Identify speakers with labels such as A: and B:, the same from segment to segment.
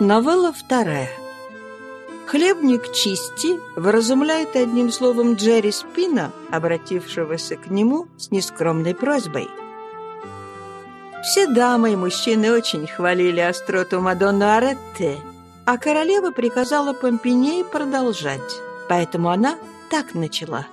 A: Новелла вторая. Хлебник Чисти выразумляет одним словом Джерри Спина, обратившегося к нему с нескромной просьбой. Все дамы и мужчины очень хвалили остроту Мадонны Аретте, а королева приказала Помпиней продолжать, поэтому она так начала.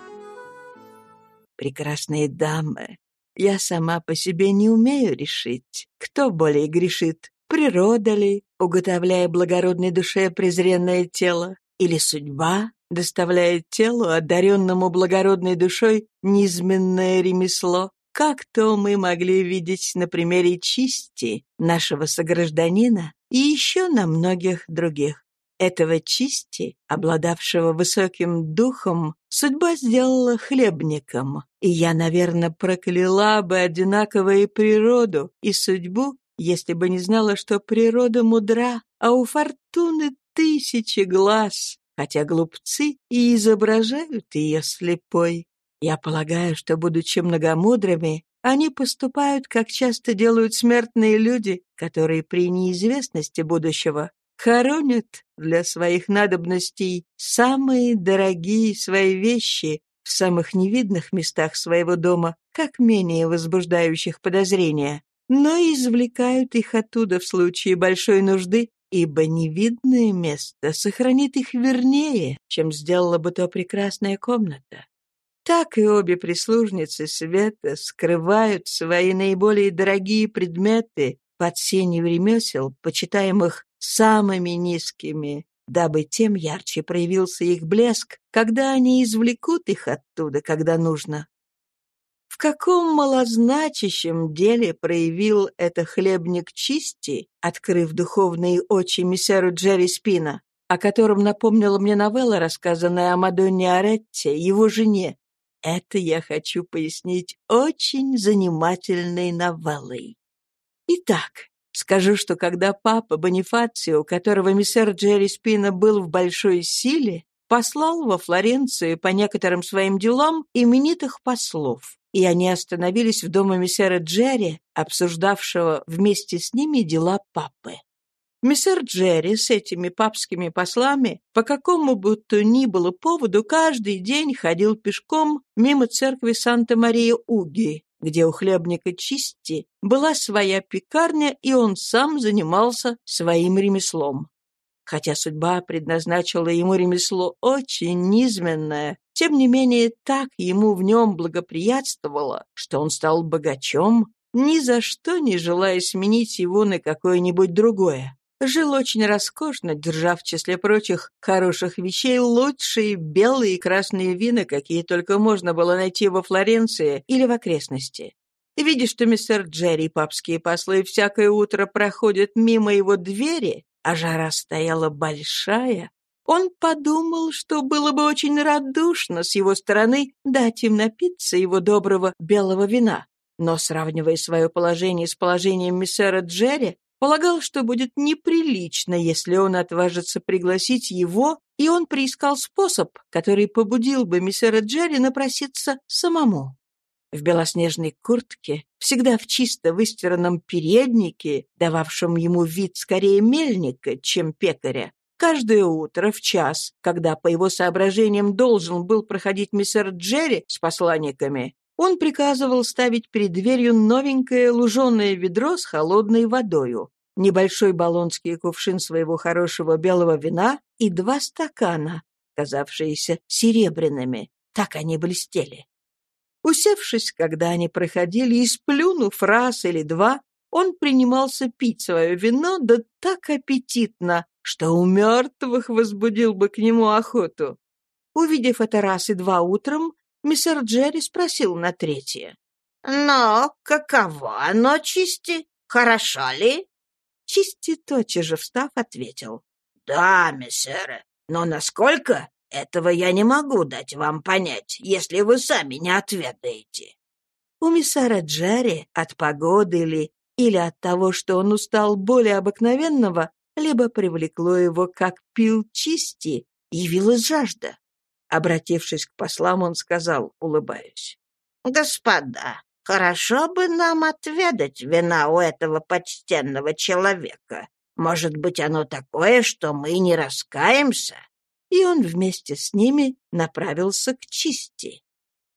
A: «Прекрасные дамы, я сама по себе не умею решить, кто более грешит, природа ли, уготовляя благородной душе презренное тело, или судьба доставляет телу, одаренному благородной душой, низменное ремесло, как то мы могли видеть на примере чисти нашего согражданина и еще на многих других. Этого чисти, обладавшего высоким духом, судьба сделала хлебником, и я, наверное, прокляла бы одинаково и природу, и судьбу, если бы не знала, что природа мудра, а у фортуны тысячи глаз, хотя глупцы и изображают ее слепой. Я полагаю, что, будучи многомудрыми, они поступают, как часто делают смертные люди, которые при неизвестности будущего хоронят для своих надобностей самые дорогие свои вещи в самых невидных местах своего дома, как менее возбуждающих подозрения но извлекают их оттуда в случае большой нужды, ибо невидное место сохранит их вернее, чем сделала бы то прекрасная комната. Так и обе прислужницы света скрывают свои наиболее дорогие предметы под сенью ремесел, почитаемых самыми низкими, дабы тем ярче проявился их блеск, когда они извлекут их оттуда, когда нужно. В каком малозначащем деле проявил это хлебник чисти, открыв духовные очи миссеру Джерри Спина, о котором напомнила мне новелла, рассказанная о Мадонне Аретте, его жене. Это я хочу пояснить очень занимательной новеллой. Итак, скажу, что когда папа Бонифацио, которого миссер Джерри Спина был в большой силе, послал во Флоренцию по некоторым своим делам именитых послов, и они остановились в доме мессера Джерри, обсуждавшего вместе с ними дела папы. Мессер Джерри с этими папскими послами по какому бы то ни было поводу каждый день ходил пешком мимо церкви Санта-Мария-Уги, где у хлебника Чисти была своя пекарня, и он сам занимался своим ремеслом. Хотя судьба предназначила ему ремесло очень низменное, тем не менее так ему в нем благоприятствовало, что он стал богачом, ни за что не желая сменить его на какое-нибудь другое. Жил очень роскошно, держа в числе прочих хороших вещей лучшие белые и красные вина, какие только можно было найти во Флоренции или в окрестности. Видя, что мистер Джерри папские послы всякое утро проходят мимо его двери, а жара стояла большая, он подумал, что было бы очень радушно с его стороны дать им напиться его доброго белого вина. Но, сравнивая свое положение с положением миссера Джерри, полагал, что будет неприлично, если он отважится пригласить его, и он приискал способ, который побудил бы миссера Джерри напроситься самому в белоснежной куртке, всегда в чисто выстиранном переднике, дававшем ему вид скорее мельника, чем пекаря. Каждое утро в час, когда, по его соображениям, должен был проходить мистер Джерри с посланниками, он приказывал ставить перед дверью новенькое луженое ведро с холодной водою, небольшой баллонский кувшин своего хорошего белого вина и два стакана, казавшиеся серебряными. Так они блестели. Усевшись, когда они проходили, и сплюнув раз или два, он принимался пить свое вино, да так аппетитно, что у мертвых возбудил бы к нему охоту. Увидев это раз и два утром, мистер Джерри спросил на третье. «Но каково оно, Чисти? Хорошо ли?» Чисти, тотчас же встав, ответил. «Да, миссеры, но насколько, этого я не могу дать вам понять, если вы сами не отведаете. У миссара Джерри от погоды ли, или от того, что он устал более обыкновенного, либо привлекло его, как пил чисти, явилась жажда. Обратившись к послам, он сказал, улыбаясь, «Господа, хорошо бы нам отведать вина у этого почтенного человека,
B: Может быть, оно такое, что мы не раскаемся?»
A: И он вместе с ними направился к чисти.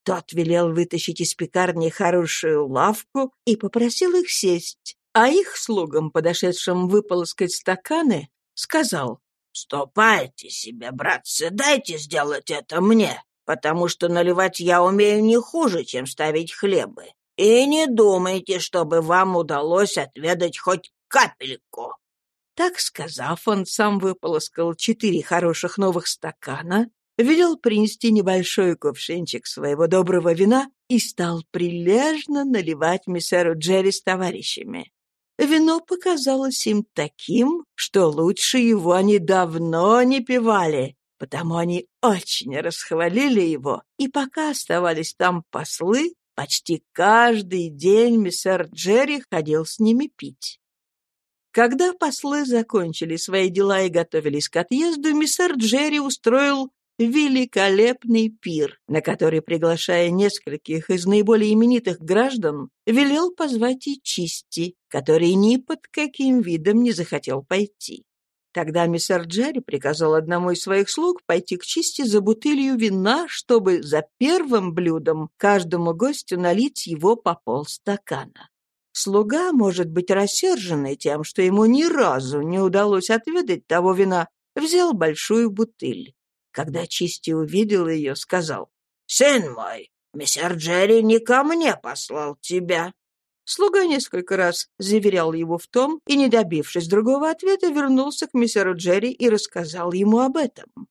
A: Тот велел вытащить из пекарни хорошую лавку и попросил их сесть, а их слугам, подошедшим выполоскать стаканы, сказал,
B: «Ступайте себе, братцы, дайте сделать это мне, потому что наливать я умею не хуже, чем ставить хлебы. И не думайте, чтобы вам удалось отведать хоть капельку».
A: Так сказав, он сам выполоскал четыре хороших новых стакана, велел принести небольшой кувшинчик своего доброго вина и стал прилежно наливать миссеру Джерри с товарищами. Вино показалось им таким, что лучше его они давно не пивали, потому они очень расхвалили его, и пока оставались там послы, почти каждый день миссер Джерри ходил с ними пить. Когда послы закончили свои дела и готовились к отъезду, миссер Джерри устроил великолепный пир, на который, приглашая нескольких из наиболее именитых граждан, велел позвать и Чисти, который ни под каким видом не захотел пойти. Тогда миссер Джерри приказал одному из своих слуг пойти к Чисти за бутылью вина, чтобы за первым блюдом каждому гостю налить его по полстакана. Слуга, может быть, рассерженный тем, что ему ни разу не удалось отведать того вина, взял большую бутыль. Когда Чисти увидел ее, сказал,
B: «Сын мой, мессер Джерри не ко мне послал тебя».
A: Слуга несколько раз заверял его в том, и, не добившись другого ответа, вернулся к мессеру Джерри и рассказал ему об этом.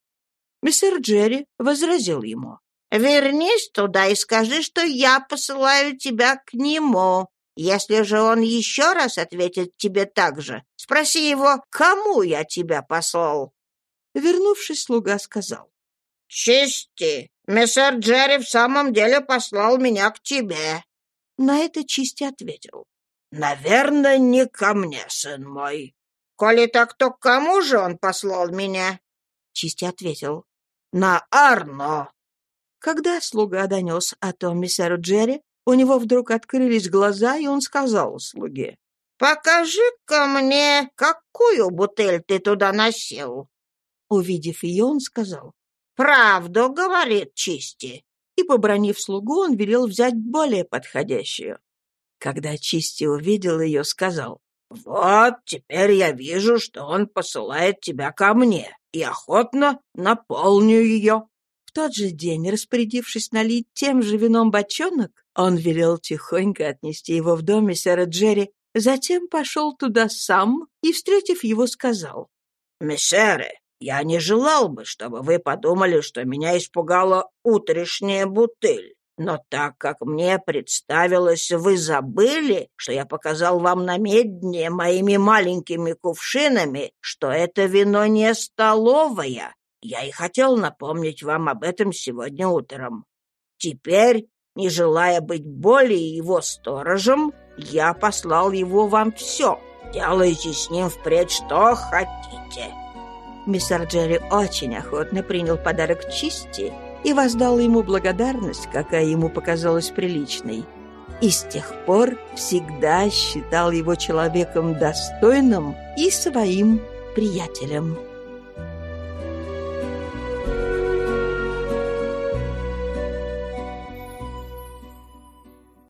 A: Мессер Джерри возразил ему.
B: «Вернись туда и скажи, что я посылаю тебя к нему. Если же он еще раз ответит тебе так же, спроси его, кому я тебя послал».
A: Вернувшись, слуга сказал.
B: «Чисти, мессер Джерри в самом деле послал меня к тебе».
A: На это Чисти ответил.
B: «Наверное, не ко мне, сын мой. Коли так, то к кому же он послал меня?»
A: Чисти ответил.
B: «На Арно».
A: Когда слуга донес о том мессеру Джерри, у него вдруг открылись глаза, и он сказал слуге.
B: «Покажи-ка мне, какую бутыль ты туда носил».
A: Увидев ее, он сказал,
B: «Правду говорит Чисти».
A: И, побронив слугу, он велел взять более подходящую. Когда Чисти увидел ее, сказал,
B: «Вот теперь я вижу, что он посылает тебя ко мне, и охотно наполню ее».
A: В тот же день, распорядившись налить тем же вином бочонок, он велел тихонько отнести его в дом мессера Джерри, затем пошел туда сам и, встретив его, сказал,
B: «Мессеры, я не желал бы, чтобы вы подумали, что меня испугала утрешняя бутыль. Но так как мне представилось, вы забыли, что я показал вам на медне моими маленькими кувшинами, что это вино не столовое. Я и хотел напомнить вам об этом сегодня утром. Теперь, не желая быть более его сторожем, я послал его вам все. Делайте с ним впредь что хотите».
A: Мистер Джерри очень охотно принял подарок Чисти и воздал ему благодарность, какая ему показалась приличной. И с тех пор всегда считал его человеком достойным и своим приятелем.